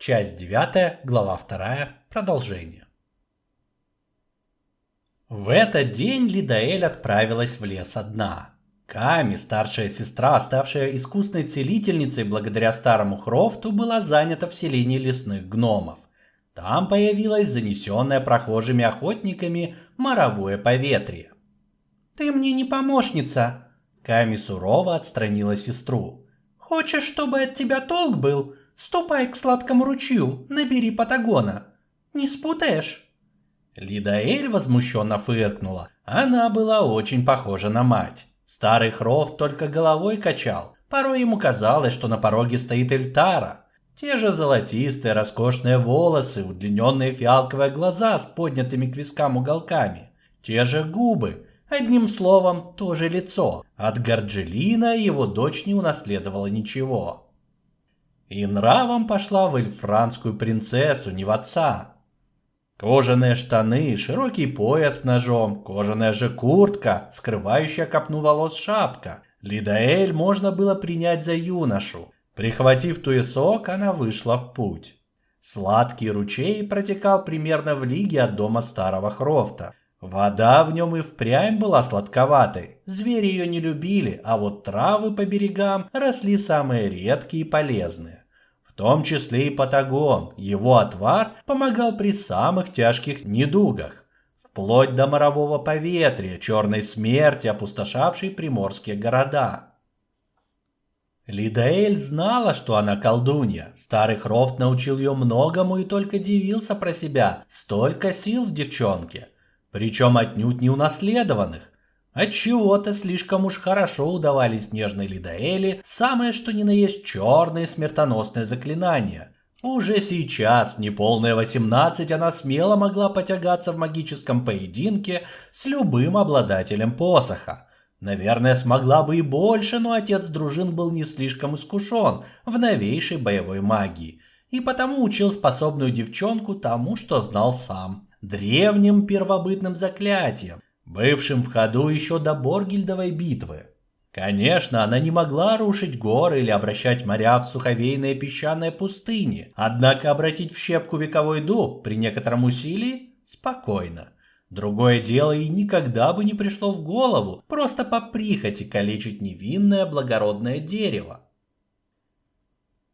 Часть 9, глава 2, продолжение. В этот день Лидаэль отправилась в лес одна. Ками, старшая сестра, ставшая искусной целительницей благодаря старому Хрофту, была занята в селении лесных гномов. Там появилось занесенное прохожими охотниками моровое поветрие. «Ты мне не помощница!» Ками сурово отстранила сестру. «Хочешь, чтобы от тебя толк был? Ступай к сладкому ручью, набери патагона. Не спутаешь?» Лидаэль возмущенно фыркнула. Она была очень похожа на мать. Старый Хрофт только головой качал. Порой ему казалось, что на пороге стоит Эльтара. Те же золотистые роскошные волосы, удлиненные фиалковые глаза с поднятыми к вискам уголками. Те же губы, Одним словом, то же лицо. От Горджелина его дочь не унаследовала ничего. И нравом пошла в эльфранскую принцессу, не в отца. Кожаные штаны, широкий пояс с ножом, кожаная же куртка, скрывающая копну волос шапка. Лидаэль можно было принять за юношу. Прихватив туесок, она вышла в путь. Сладкий ручей протекал примерно в лиге от дома старого Хрофта. Вода в нем и впрямь была сладковатой. Звери ее не любили, а вот травы по берегам росли самые редкие и полезные. Том числе и патагон. Его отвар помогал при самых тяжких недугах. Вплоть до морового поветрия, черной смерти, опустошавшей приморские города. Лидаэль знала, что она колдунья. Старый Хрофт научил ее многому и только дивился про себя. Столько сил в девчонке причем отнюдь не унаследованных. Отчего-то слишком уж хорошо удавались нежной Лидаэли самое что ни на есть черные смертоносные заклинания. Уже сейчас, в неполные 18, она смело могла потягаться в магическом поединке с любым обладателем посоха. Наверное, смогла бы и больше, но отец дружин был не слишком искушен в новейшей боевой магии, и потому учил способную девчонку тому, что знал сам древним первобытным заклятием, бывшим в ходу еще до Боргильдовой битвы. Конечно, она не могла рушить горы или обращать моря в суховейные песчаные пустыни, однако обратить в щепку вековой дуб при некотором усилии спокойно. Другое дело и никогда бы не пришло в голову просто по прихоти калечить невинное благородное дерево.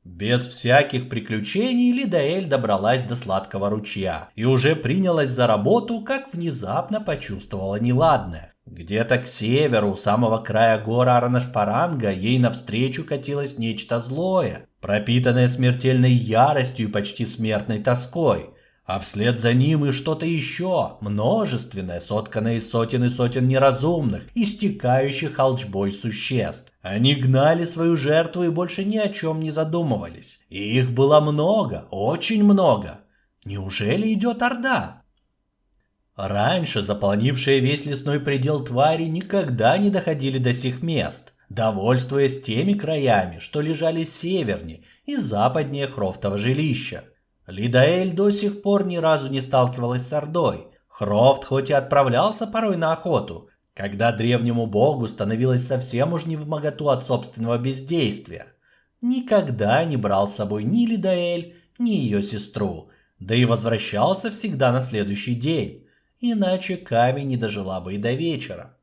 Без всяких приключений Лидаэль добралась до сладкого ручья и уже принялась за работу, как внезапно почувствовала неладное. Где-то к северу, у самого края гор Аранашпаранга, ей навстречу катилось нечто злое, пропитанное смертельной яростью и почти смертной тоской а вслед за ним и что-то еще, множественное, сотканное из сотен и сотен неразумных, истекающих алчбой существ. Они гнали свою жертву и больше ни о чем не задумывались. И их было много, очень много. Неужели идет Орда? Раньше заполнившие весь лесной предел твари никогда не доходили до сих мест, довольствуясь теми краями, что лежали севернее и западнее Хрофтова жилища. Лидаэль до сих пор ни разу не сталкивалась с Ордой. Хрофт хоть и отправлялся порой на охоту, когда древнему богу становилось совсем уж не в моготу от собственного бездействия. Никогда не брал с собой ни Лидаэль, ни ее сестру, да и возвращался всегда на следующий день, иначе камень не дожила бы и до вечера.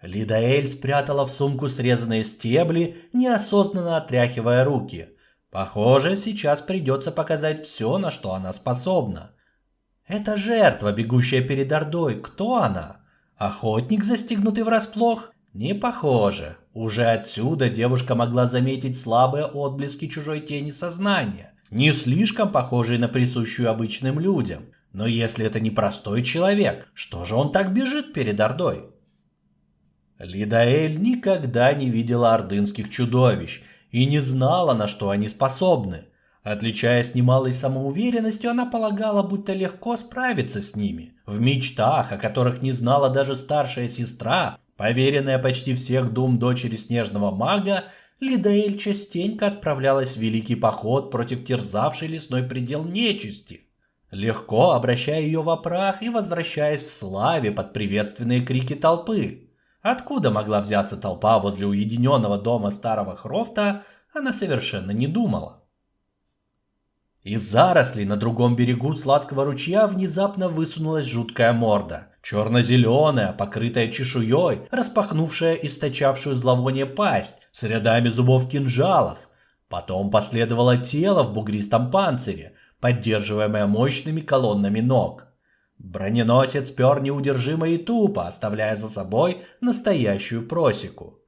Лидаэль спрятала в сумку срезанные стебли, неосознанно отряхивая руки – Похоже, сейчас придется показать все, на что она способна. Это жертва, бегущая перед Ордой. Кто она? Охотник, застигнутый врасплох? Не похоже. Уже отсюда девушка могла заметить слабые отблески чужой тени сознания, не слишком похожей на присущую обычным людям. Но если это не простой человек, что же он так бежит перед Ордой? Лидаэль никогда не видела ордынских чудовищ – и не знала, на что они способны. Отличаясь немалой самоуверенностью, она полагала, будто легко справиться с ними. В мечтах, о которых не знала даже старшая сестра, поверенная почти всех дум дочери снежного мага, Лидаэль частенько отправлялась в великий поход против терзавшей лесной предел нечисти, легко обращая ее в прах и возвращаясь в славе под приветственные крики толпы. Откуда могла взяться толпа возле уединенного дома старого Хрофта, она совершенно не думала. Из зарослей на другом берегу сладкого ручья внезапно высунулась жуткая морда. Черно-зеленая, покрытая чешуей, распахнувшая источавшую зловоние пасть с рядами зубов кинжалов. Потом последовало тело в бугристом панцире, поддерживаемое мощными колоннами ног. Броненосец пер неудержимо и тупо, оставляя за собой настоящую просеку.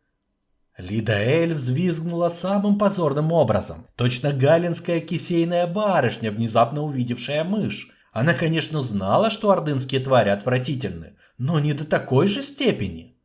Лидаэль взвизгнула самым позорным образом, точно галинская кисейная барышня, внезапно увидевшая мышь. Она, конечно, знала, что ордынские твари отвратительны, но не до такой же степени.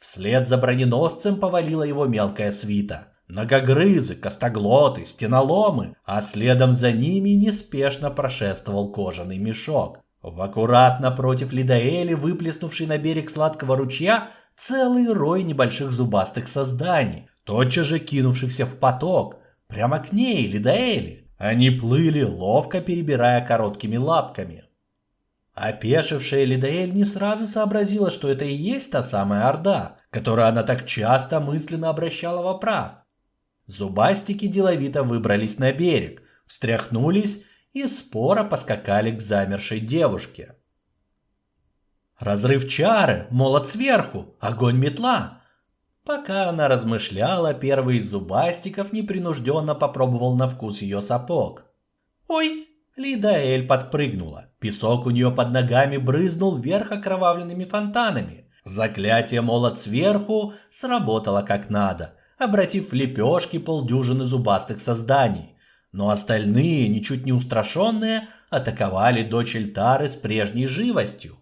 Вслед за броненосцем повалила его мелкая свита. Многогрызы, костоглоты, стеноломы, а следом за ними неспешно прошествовал кожаный мешок. В аккуратно против Лидаэли, выплеснувший на берег сладкого ручья, целый рой небольших зубастых созданий, тотчас же кинувшихся в поток, прямо к ней, Лидаэли. Они плыли, ловко перебирая короткими лапками. Опешившая Лидаэль не сразу сообразила, что это и есть та самая Орда, которую она так часто мысленно обращала в прах. Зубастики деловито выбрались на берег, встряхнулись и споро поскакали к замершей девушке. Разрыв чары, молот сверху, огонь метла. Пока она размышляла, первый из зубастиков непринужденно попробовал на вкус ее сапог. «Ой!» Лидаэль подпрыгнула. Песок у нее под ногами брызнул вверх окровавленными фонтанами. Заклятие молот сверху сработало как надо, обратив в лепешки полдюжины зубастых созданий. Но остальные, ничуть не устрашенные, атаковали дочь Эльтары с прежней живостью.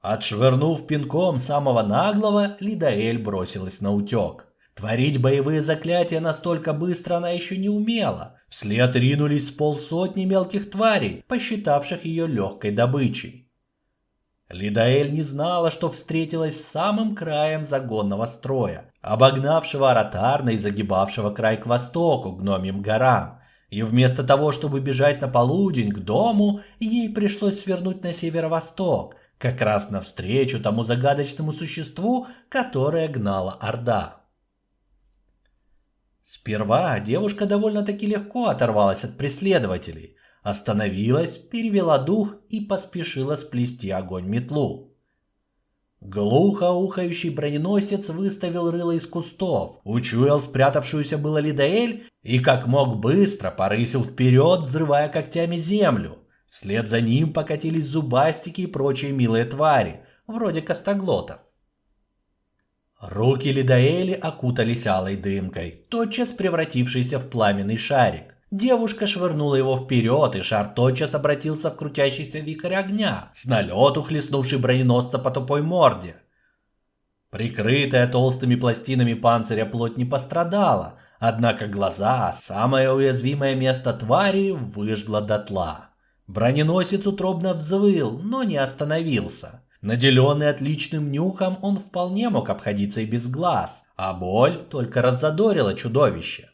Отшвырнув пинком самого наглого, Лидаэль бросилась на утек. Творить боевые заклятия настолько быстро она еще не умела. Вслед ринулись полсотни мелких тварей, посчитавших ее легкой добычей. Лидаэль не знала, что встретилась с самым краем загонного строя, обогнавшего аратарно и загибавшего край к востоку, гномим горам. И вместо того, чтобы бежать на полудень к дому, ей пришлось свернуть на северо-восток, как раз навстречу тому загадочному существу, которое гнала Орда. Сперва девушка довольно-таки легко оторвалась от преследователей, остановилась, перевела дух и поспешила сплести огонь метлу. Глухо ухающий броненосец выставил рыло из кустов, учуял спрятавшуюся было Лидаэль и как мог быстро порысил вперед, взрывая когтями землю. Вслед за ним покатились зубастики и прочие милые твари, вроде костоглотов. Руки Лидаэли окутались алой дымкой, тотчас превратившейся в пламенный шарик. Девушка швырнула его вперед, и шар тотчас обратился в крутящийся вихрь огня, с налету хлестнувший броненосца по тупой морде. Прикрытая толстыми пластинами панциря плоть не пострадала, однако глаза, самое уязвимое место твари, выжгло дотла. Броненосец утробно взвыл, но не остановился. Наделенный отличным нюхом, он вполне мог обходиться и без глаз, а боль только раззадорила чудовище.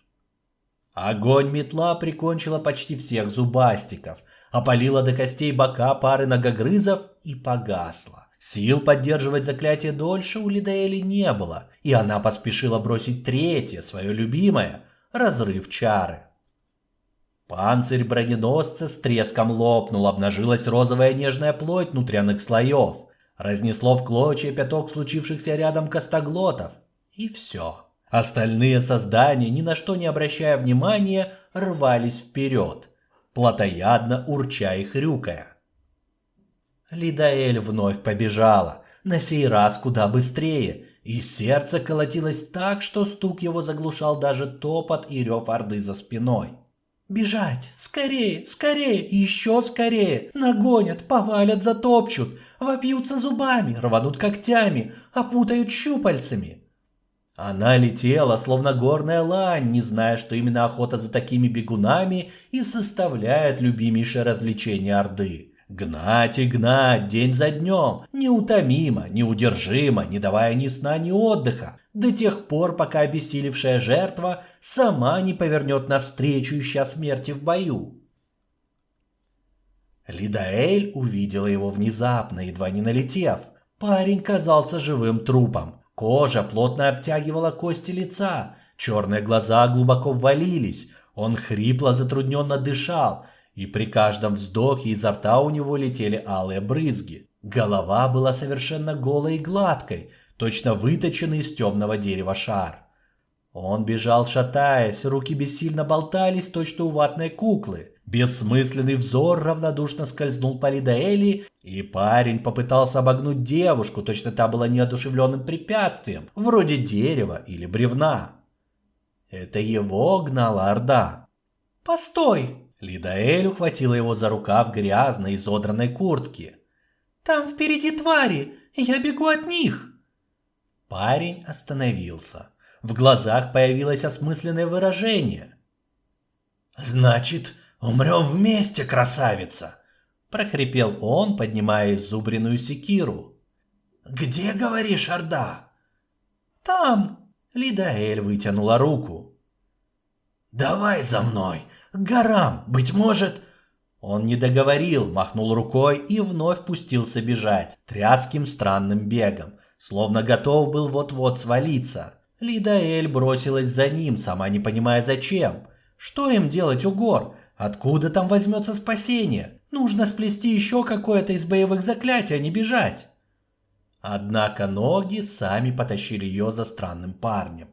Огонь метла прикончила почти всех зубастиков, опалила до костей бока пары ногогрызов и погасла. Сил поддерживать заклятие дольше у Лидаэли не было, и она поспешила бросить третье, свое любимое – разрыв чары. Панцирь броненосца с треском лопнул, обнажилась розовая нежная плоть внутренних слоев. Разнесло в клочья пяток случившихся рядом костоглотов. И все. Остальные создания, ни на что не обращая внимания, рвались вперед, плотоядно урча и хрюкая. Лидаэль вновь побежала, на сей раз куда быстрее, и сердце колотилось так, что стук его заглушал даже топот и рев орды за спиной. Бежать! Скорее! Скорее! Еще скорее! Нагонят, повалят, затопчут, вопьются зубами, рванут когтями, опутают щупальцами. Она летела, словно горная лань, не зная, что именно охота за такими бегунами и составляет любимейшее развлечение Орды. Гнать и гнать день за днем, неутомимо, неудержимо, не давая ни сна, ни отдыха, до тех пор, пока обессилевшая жертва сама не повернет навстречу, ища смерти в бою. Лидаэль увидела его внезапно, едва не налетев. Парень казался живым трупом. Кожа плотно обтягивала кости лица, черные глаза глубоко ввалились, Он хрипло затрудненно дышал, и при каждом вздохе изо рта у него летели алые брызги. Голова была совершенно голой и гладкой, точно выточенный из темного дерева шар. Он бежал шатаясь, руки бессильно болтались, точно у ватной куклы. Бессмысленный взор равнодушно скользнул по Лидаэли, и парень попытался обогнуть девушку, точно та была неодушевленным препятствием, вроде дерева или бревна. Это его гнала Орда. «Постой!» Лидаэль ухватила его за рукав грязной изодранной куртки. «Там впереди твари! Я бегу от них!» Парень остановился. В глазах появилось осмысленное выражение. «Значит, умрем вместе, красавица!» прохрипел он, поднимая изубренную секиру. «Где, говоришь, Орда?» «Там!» — Лидаэль вытянула руку. «Давай за мной! К горам! Быть может...» Он не договорил, махнул рукой и вновь пустился бежать, тряским странным бегом, словно готов был вот-вот свалиться. Лидаэль бросилась за ним, сама не понимая зачем. Что им делать у гор? Откуда там возьмется спасение? Нужно сплести еще какое-то из боевых заклятий, а не бежать. Однако ноги сами потащили ее за странным парнем.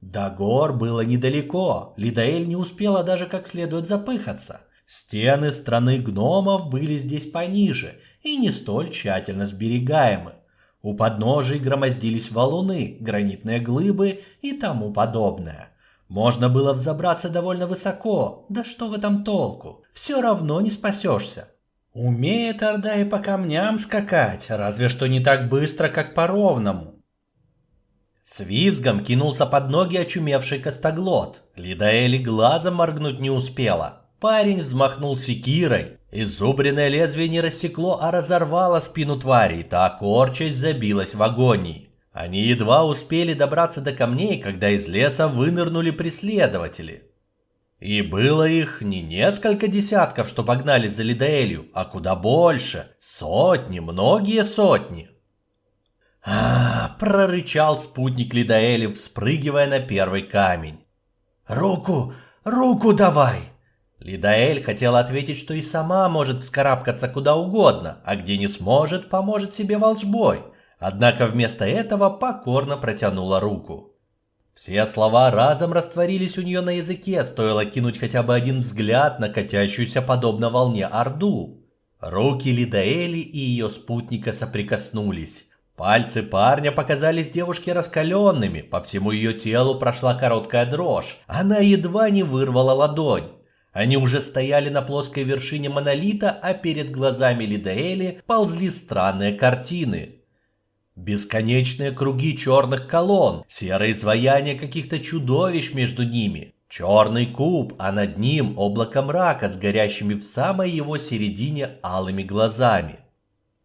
До гор было недалеко, Лидаэль не успела даже как следует запыхаться. Стены страны гномов были здесь пониже и не столь тщательно сберегаемы. У подножий громоздились валуны, гранитные глыбы и тому подобное. Можно было взобраться довольно высоко, да что в этом толку? Все равно не спасешься. Умеет Орда и по камням скакать, разве что не так быстро, как по ровному. С визгом кинулся под ноги очумевший костоглот. Лидаэли глазом моргнуть не успела. Парень взмахнул секирой. Изубренное лезвие не рассекло, а разорвало спину твари, та корчась забилась в агонии. Они едва успели добраться до камней, когда из леса вынырнули преследователи. И было их не несколько десятков, что погнались за Лидаэлью, а куда больше. Сотни, многие сотни. а, прорычал спутник Лидаэли, вспрыгивая на первый камень. «Руку, руку давай!» Лидаэль хотела ответить, что и сама может вскарабкаться куда угодно, а где не сможет, поможет себе волжбой. Однако вместо этого покорно протянула руку. Все слова разом растворились у нее на языке, стоило кинуть хотя бы один взгляд на катящуюся подобно волне Орду. Руки Лидаэли и ее спутника соприкоснулись. Пальцы парня показались девушке раскаленными, по всему ее телу прошла короткая дрожь, она едва не вырвала ладонь. Они уже стояли на плоской вершине монолита, а перед глазами Лидаэли ползли странные картины. Бесконечные круги черных колонн, серое изваяние каких-то чудовищ между ними, черный куб, а над ним облако мрака с горящими в самой его середине алыми глазами.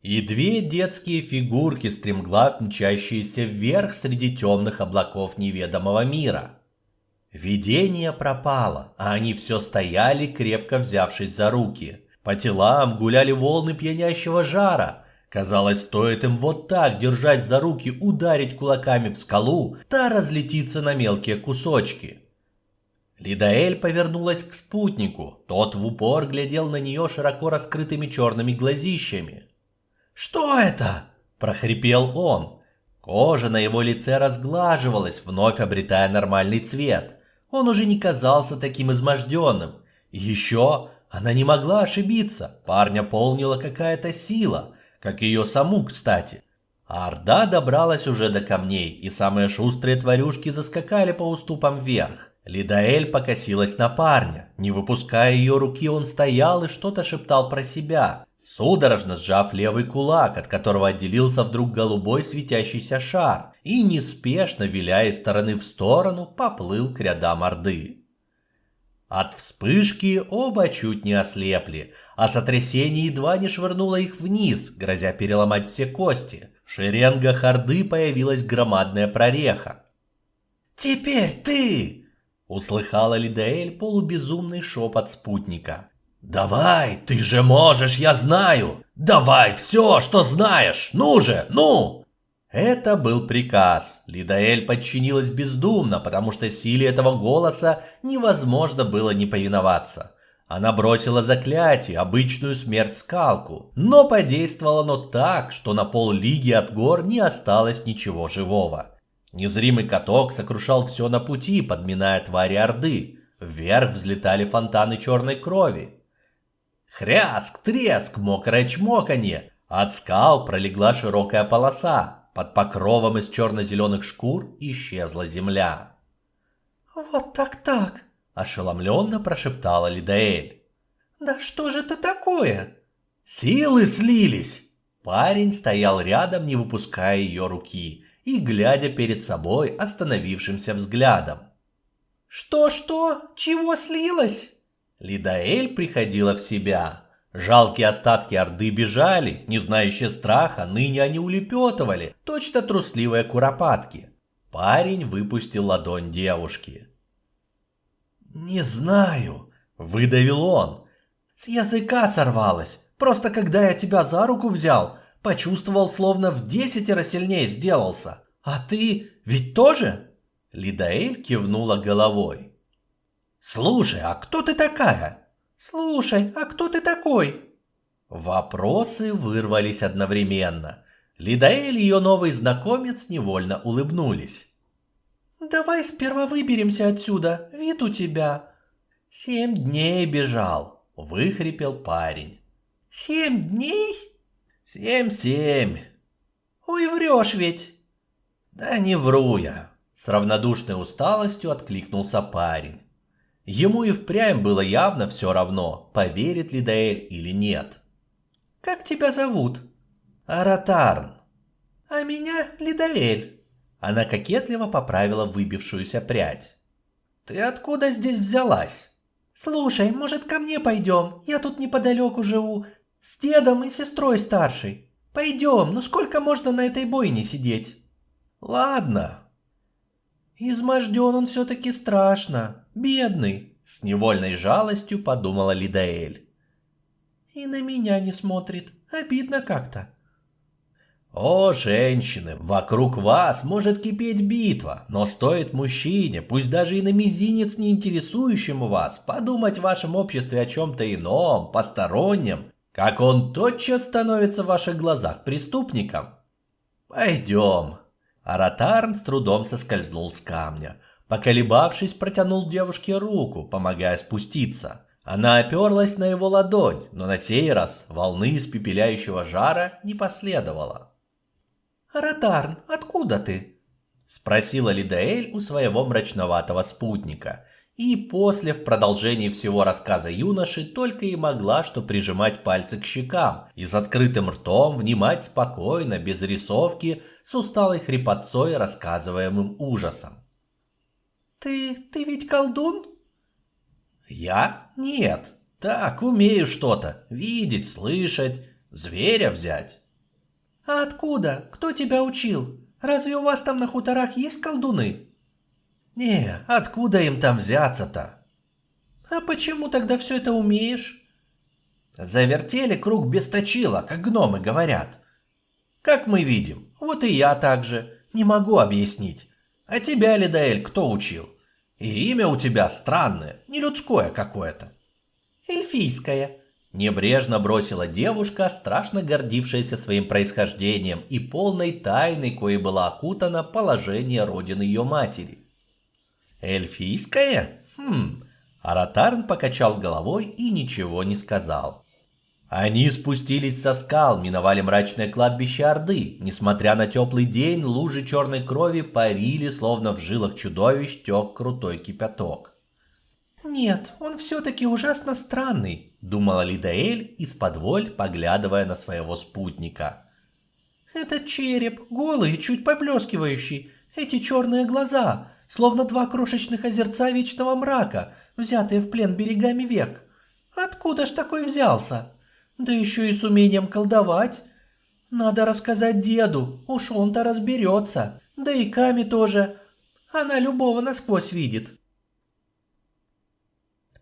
И две детские фигурки, стремглав мчащиеся вверх среди темных облаков неведомого мира – Видение пропало, а они все стояли, крепко взявшись за руки. По телам гуляли волны пьянящего жара. Казалось, стоит им вот так держать за руки, ударить кулаками в скалу, та разлетится на мелкие кусочки. Лидаэль повернулась к спутнику. Тот в упор глядел на нее широко раскрытыми черными глазищами. «Что это?» – прохрипел он. Кожа на его лице разглаживалась, вновь обретая нормальный цвет. Он уже не казался таким изможденным. еще она не могла ошибиться. Парня полнила какая-то сила, как ее саму, кстати. А Орда добралась уже до камней, и самые шустрые тварюшки заскакали по уступам вверх. Лидаэль покосилась на парня. Не выпуская ее руки, он стоял и что-то шептал про себя судорожно сжав левый кулак, от которого отделился вдруг голубой светящийся шар, и неспешно, виляя из стороны в сторону, поплыл к рядам Орды. От вспышки оба чуть не ослепли, а сотрясение едва не швырнуло их вниз, грозя переломать все кости. В шеренгах Орды появилась громадная прореха. «Теперь ты!» — услыхала Лидаэль полубезумный шепот спутника. «Давай, ты же можешь, я знаю! Давай все, что знаешь! Ну же, ну!» Это был приказ. Лидаэль подчинилась бездумно, потому что силе этого голоса невозможно было не повиноваться. Она бросила заклятие, обычную смерть-скалку, но подействовало оно так, что на пол лиги от гор не осталось ничего живого. Незримый каток сокрушал все на пути, подминая твари Орды. Вверх взлетали фонтаны черной крови. Хряск, треск, мокрое чмоканье. От скал пролегла широкая полоса. Под покровом из черно-зеленых шкур исчезла земля. «Вот так-так!» ошеломленно прошептала Лидаэль. Да что же это такое? Силы слились. Парень стоял рядом, не выпуская ее руки и глядя перед собой остановившимся взглядом. Что-что? Чего слилось? Лидаэль приходила в себя. Жалкие остатки Орды бежали, не знающие страха, ныне они улепетывали, точно трусливые куропатки. Парень выпустил ладонь девушки. «Не знаю», — выдавил он. «С языка сорвалось. Просто когда я тебя за руку взял, почувствовал, словно в десятеро сильнее сделался. А ты ведь тоже?» Лидаэль кивнула головой. «Слушай, а кто ты такая?» «Слушай, а кто ты такой?» Вопросы вырвались одновременно. Лидаэль и ее новый знакомец невольно улыбнулись. Давай сперва выберемся отсюда, вид у тебя. Семь дней бежал, выхрипел парень. Семь дней? Семь-семь. Ой, врешь ведь. Да не вру я. С равнодушной усталостью откликнулся парень. Ему и впрямь было явно все равно, поверит ли Даэль или нет. «Как тебя зовут?» «Аратарн». «А меня Лидаэль». Она кокетливо поправила выбившуюся прядь. «Ты откуда здесь взялась?» «Слушай, может, ко мне пойдем? Я тут неподалеку живу, с дедом и сестрой старшей. Пойдем, ну сколько можно на этой бойне сидеть?» «Ладно». «Изможден он все-таки страшно, бедный», — с невольной жалостью подумала Лидаэль. «И на меня не смотрит, обидно как-то». О, женщины, вокруг вас может кипеть битва, но стоит мужчине, пусть даже и на мизинец не интересующему вас, подумать в вашем обществе о чем-то ином, постороннем, как он тотчас становится в ваших глазах преступником. Пойдем. Аратарн с трудом соскользнул с камня. Поколебавшись, протянул девушке руку, помогая спуститься. Она оперлась на его ладонь, но на сей раз волны испепеляющего жара не последовало. «Радарн, откуда ты?» — спросила Лидаэль у своего мрачноватого спутника. И после, в продолжении всего рассказа юноши, только и могла что прижимать пальцы к щекам и с открытым ртом внимать спокойно, без рисовки, с усталой хрипотцой, рассказываемым ужасом. «Ты... ты ведь колдун?» «Я? Нет. Так, умею что-то. Видеть, слышать, зверя взять». «А откуда? Кто тебя учил? Разве у вас там на хуторах есть колдуны?» «Не, откуда им там взяться-то?» «А почему тогда все это умеешь?» «Завертели круг без точила, как гномы говорят. Как мы видим, вот и я так же. Не могу объяснить. А тебя, Лидаэль, кто учил? И имя у тебя странное, не людское какое-то». «Эльфийское», Небрежно бросила девушка, страшно гордившаяся своим происхождением и полной тайной, коей была окутана положение родины ее матери. «Эльфийская? Хм...» Аратарн покачал головой и ничего не сказал. Они спустились со скал, миновали мрачное кладбище Орды. Несмотря на теплый день, лужи черной крови парили, словно в жилах чудовищ тек крутой кипяток. «Нет, он все-таки ужасно странный», думала Лидаэль из-под воль, поглядывая на своего спутника. «Этот череп, голый и чуть поблескивающий, эти черные глаза, словно два крошечных озерца вечного мрака, взятые в плен берегами век. Откуда ж такой взялся? Да еще и с умением колдовать. Надо рассказать деду, уж он-то разберется, да и Ками тоже. Она любого насквозь видит».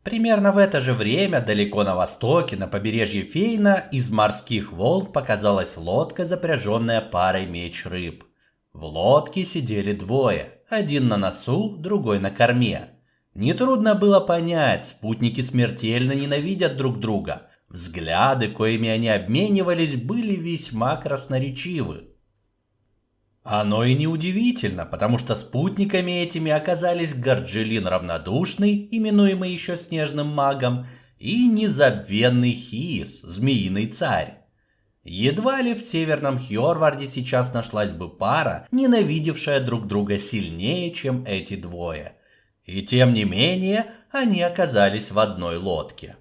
Примерно в это же время, далеко на востоке, на побережье Фейна, из морских волн показалась лодка, запряженная парой меч рыб. В лодке сидели двое, один на носу, другой на корме. Нетрудно было понять, спутники смертельно ненавидят друг друга. Взгляды, коими они обменивались, были весьма красноречивы. Оно и не удивительно, потому что спутниками этими оказались Горджелин равнодушный, именуемый еще снежным магом, и незабвенный Хиис, змеиный царь. Едва ли в северном Хьорварде сейчас нашлась бы пара, ненавидевшая друг друга сильнее, чем эти двое. И тем не менее, они оказались в одной лодке.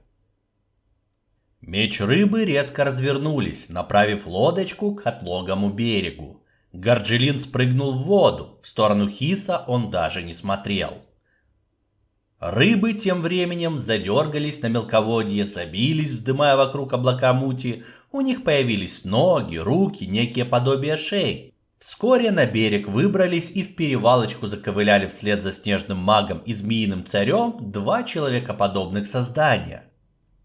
Меч рыбы резко развернулись, направив лодочку к отлогому берегу. Горджелин спрыгнул в воду, в сторону Хиса он даже не смотрел. Рыбы тем временем задергались на мелководье, забились, вздымая вокруг облака мути. У них появились ноги, руки, некие подобия шеи. Вскоре на берег выбрались и в перевалочку заковыляли вслед за снежным магом и змеиным царем два человекоподобных создания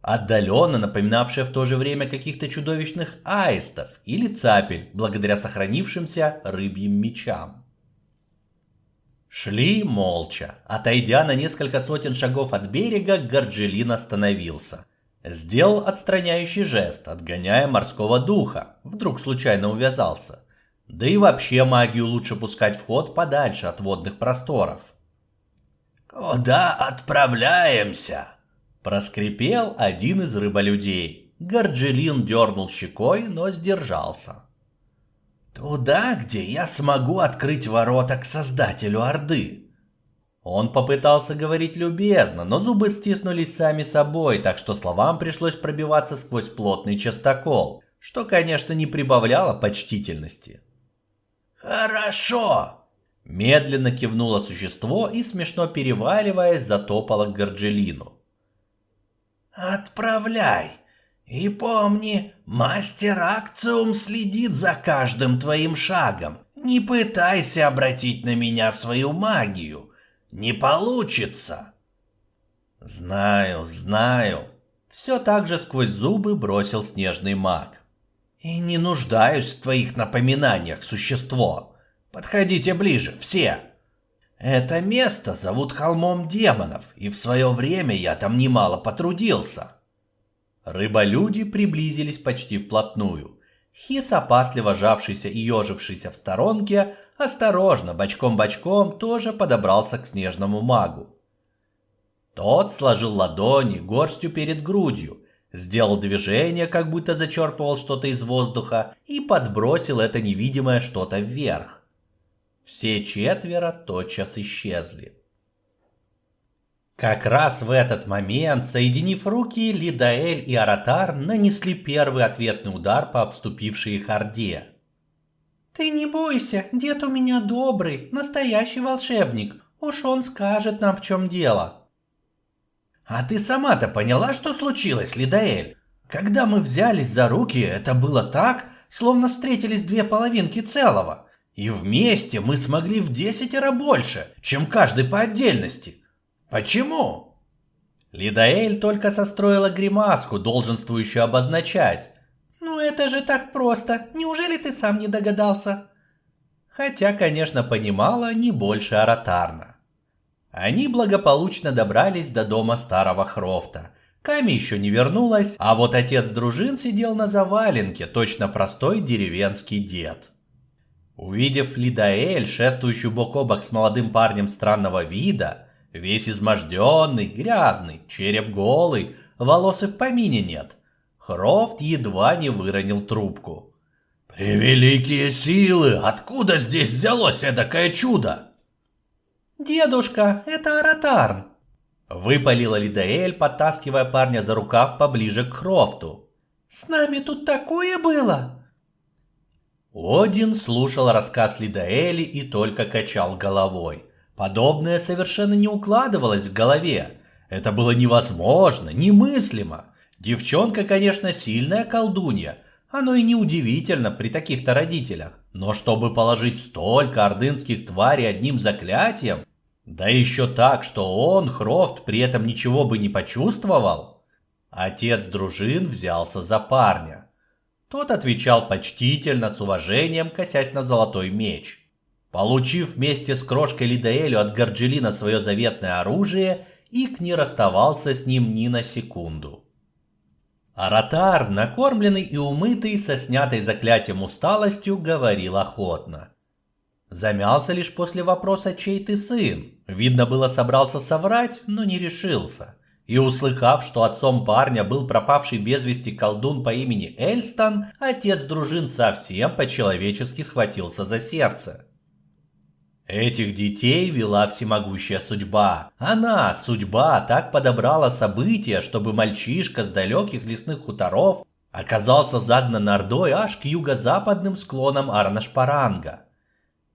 отдаленно напоминавшая в то же время каких-то чудовищных аистов или цапель, благодаря сохранившимся рыбьим мечам. Шли молча. Отойдя на несколько сотен шагов от берега, Горджелин остановился. Сделал отстраняющий жест, отгоняя морского духа, вдруг случайно увязался. Да и вообще магию лучше пускать в ход подальше от водных просторов. «Куда отправляемся?» Проскрипел один из рыболюдей. Горджелин дернул щекой, но сдержался. «Туда, где я смогу открыть ворота к Создателю Орды». Он попытался говорить любезно, но зубы стиснулись сами собой, так что словам пришлось пробиваться сквозь плотный частокол, что, конечно, не прибавляло почтительности. «Хорошо!» Медленно кивнуло существо и, смешно переваливаясь, затопало к Горджелину. «Отправляй. И помни, мастер Акциум следит за каждым твоим шагом. Не пытайся обратить на меня свою магию. Не получится». «Знаю, знаю». Все так же сквозь зубы бросил снежный маг. «И не нуждаюсь в твоих напоминаниях, существо. Подходите ближе, все». Это место зовут холмом демонов, и в свое время я там немало потрудился. Рыболюди приблизились почти вплотную. Хис, опасливо жавшийся и ежившийся в сторонке, осторожно, бочком-бочком, тоже подобрался к снежному магу. Тот сложил ладони горстью перед грудью, сделал движение, как будто зачерпывал что-то из воздуха, и подбросил это невидимое что-то вверх. Все четверо тотчас исчезли. Как раз в этот момент, соединив руки, Лидаэль и Аратар нанесли первый ответный удар по обступившей их орде. «Ты не бойся, дед у меня добрый, настоящий волшебник. Уж он скажет нам, в чем дело». «А ты сама-то поняла, что случилось, Лидаэль? Когда мы взялись за руки, это было так, словно встретились две половинки целого. И вместе мы смогли в десятеро больше, чем каждый по отдельности. Почему? Лидаэль только состроила гримаску, долженствующую обозначать. «Ну это же так просто, неужели ты сам не догадался?» Хотя, конечно, понимала не больше аратарно. Они благополучно добрались до дома старого Хрофта. Ками еще не вернулась, а вот отец дружин сидел на заваленке, точно простой деревенский дед. Увидев Лидаэль, шествующую бок о бок с молодым парнем странного вида, весь изможденный, грязный, череп голый, волос и в помине нет, Хрофт едва не выронил трубку. «Превеликие силы! Откуда здесь взялось эдакое чудо?» «Дедушка, это Аратарн!» Выпалила Лидаэль, подтаскивая парня за рукав поближе к Хрофту. «С нами тут такое было!» Один слушал рассказ Лидаэли и только качал головой. Подобное совершенно не укладывалось в голове. Это было невозможно, немыслимо. Девчонка, конечно, сильная колдунья. Оно и неудивительно при таких-то родителях. Но чтобы положить столько ордынских тварей одним заклятием, да еще так, что он, Хрофт, при этом ничего бы не почувствовал. Отец дружин взялся за парня. Тот отвечал почтительно, с уважением, косясь на золотой меч. Получив вместе с крошкой Лидаэлю от Горджелина свое заветное оружие, Ик не расставался с ним ни на секунду. Аратар, накормленный и умытый, со снятой заклятием усталостью, говорил охотно. Замялся лишь после вопроса «Чей ты сын?». Видно было, собрался соврать, но не решился. И услыхав, что отцом парня был пропавший без вести колдун по имени Эльстон, отец дружин совсем по-человечески схватился за сердце. Этих детей вела всемогущая судьба. Она, судьба, так подобрала события, чтобы мальчишка с далеких лесных хуторов оказался загнан ордой аж к юго-западным склонам Арнашпаранга.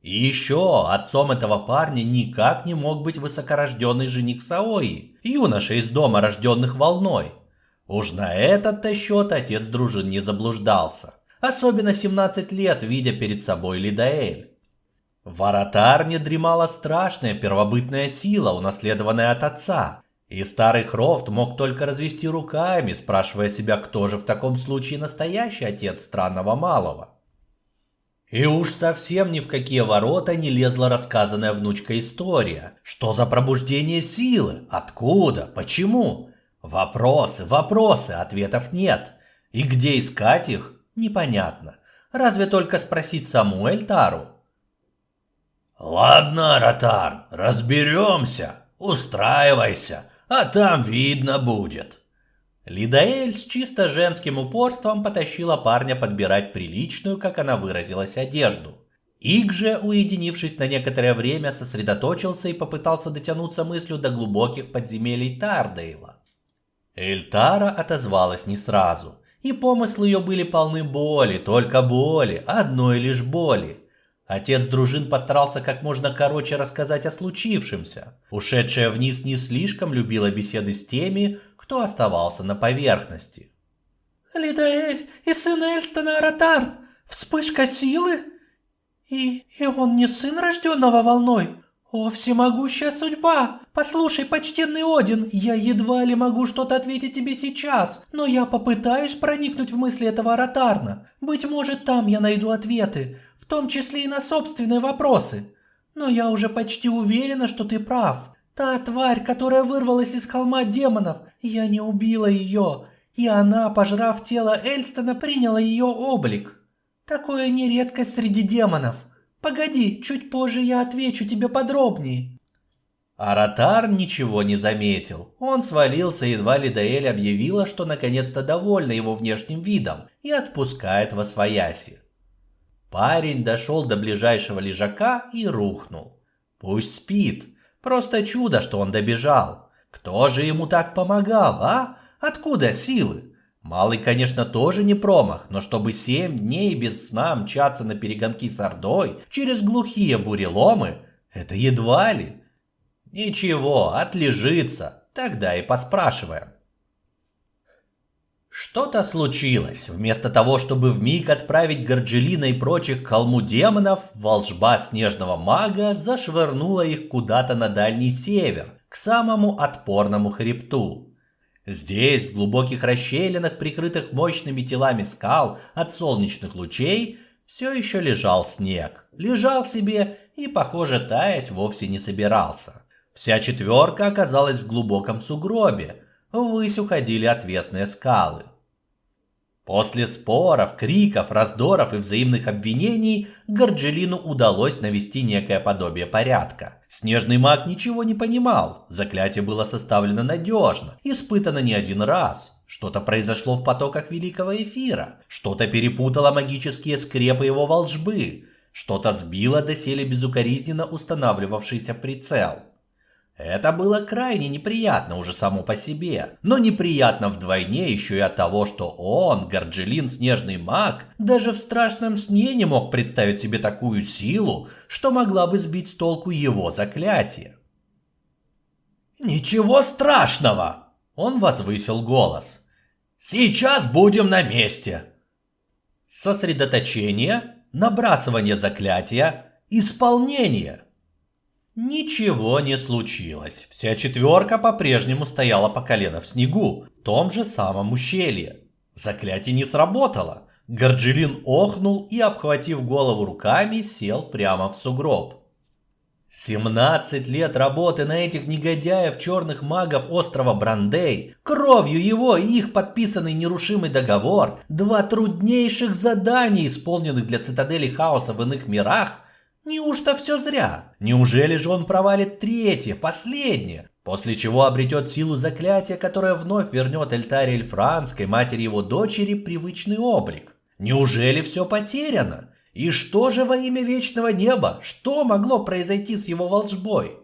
И еще отцом этого парня никак не мог быть высокорожденный жених Саои, юноша из дома, рожденных волной. Уж на этот-то счет отец дружин не заблуждался. Особенно 17 лет, видя перед собой Лидаэль. В Аратарне дремала страшная первобытная сила, унаследованная от отца. И старый Хрофт мог только развести руками, спрашивая себя, кто же в таком случае настоящий отец странного малого. И уж совсем ни в какие ворота не лезла рассказанная внучка история. Что за пробуждение силы? Откуда? Почему? Вопросы, вопросы, ответов нет. И где искать их? Непонятно. Разве только спросить саму Эльтару. «Ладно, Ротар, разберемся. Устраивайся, а там видно будет». Лидаэль с чисто женским упорством потащила парня подбирать приличную, как она выразилась, одежду. Иг же, уединившись на некоторое время, сосредоточился и попытался дотянуться мыслью до глубоких подземелий Тардейла. Эльтара отозвалась не сразу, и помыслы ее были полны боли, только боли, одной лишь боли. Отец дружин постарался как можно короче рассказать о случившемся. Ушедшая вниз не слишком любила беседы с теми, кто оставался на поверхности. «Лидаэль и сын Эльстона Аратар! Вспышка силы? И, и он не сын рожденного волной? О, всемогущая судьба! Послушай, почтенный Один, я едва ли могу что-то ответить тебе сейчас, но я попытаюсь проникнуть в мысли этого Аратарна. Быть может, там я найду ответы, в том числе и на собственные вопросы. Но я уже почти уверена, что ты прав. Та тварь, которая вырвалась из холма демонов, я не убила ее, и она, пожрав тело Эльстона, приняла ее облик. Такое не редкость среди демонов. Погоди, чуть позже я отвечу тебе подробнее. Аратар ничего не заметил. Он свалился, едва ли Даэль объявила, что наконец-то довольна его внешним видом и отпускает во свояси. Парень дошел до ближайшего лежака и рухнул. Пусть спит, Просто чудо, что он добежал. Кто же ему так помогал, а? Откуда силы? Малый, конечно, тоже не промах, но чтобы семь дней без сна мчаться на перегонки с Ордой через глухие буреломы, это едва ли. Ничего, отлежится, тогда и поспрашиваем. Что-то случилось. Вместо того, чтобы вмиг отправить Горджелина и прочих к холму демонов, волжба снежного мага зашвырнула их куда-то на дальний север, к самому отпорному хребту. Здесь, в глубоких расщелинах, прикрытых мощными телами скал от солнечных лучей, все еще лежал снег. Лежал себе и, похоже, таять вовсе не собирался. Вся четверка оказалась в глубоком сугробе, ввысь уходили отвесные скалы. После споров, криков, раздоров и взаимных обвинений Горджелину удалось навести некое подобие порядка. Снежный маг ничего не понимал, заклятие было составлено надежно, испытано не один раз. Что-то произошло в потоках Великого Эфира, что-то перепутало магические скрепы его волжбы, что-то сбило доселе безукоризненно устанавливавшийся прицел. Это было крайне неприятно уже само по себе, но неприятно вдвойне еще и от того, что он, Горджелин Снежный Маг, даже в страшном сне не мог представить себе такую силу, что могла бы сбить с толку его заклятие. «Ничего страшного!» – он возвысил голос. «Сейчас будем на месте!» Сосредоточение, набрасывание заклятия, исполнение – Ничего не случилось. Вся четверка по-прежнему стояла по колено в снегу, в том же самом ущелье. Заклятие не сработало. Горджелин охнул и, обхватив голову руками, сел прямо в сугроб. 17 лет работы на этих негодяев черных магов острова Брандей, кровью его и их подписанный нерушимый договор, два труднейших задания, исполненных для цитадели хаоса в иных мирах, неужто все зря? Неужели же он провалит третье, последнее, после чего обретет силу заклятия, которое вновь вернет Эльтаре Эльфранской, матери его дочери, привычный облик? Неужели все потеряно? И что же во имя вечного неба? Что могло произойти с его волжбой?